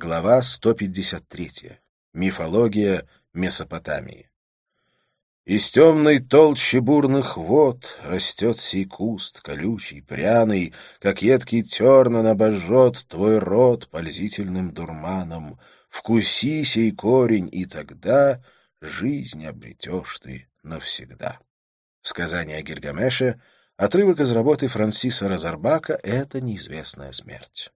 Глава 153. Мифология Месопотамии. Из темной толщи бурных вод растет сей куст, колючий, пряный, как едкий терн он обожжет твой рот пользительным дурманом. Вкуси сей корень, и тогда жизнь обретешь ты навсегда. Сказание о Гильгамеше, отрывок из работы Франсиса Розарбака «Это неизвестная смерть».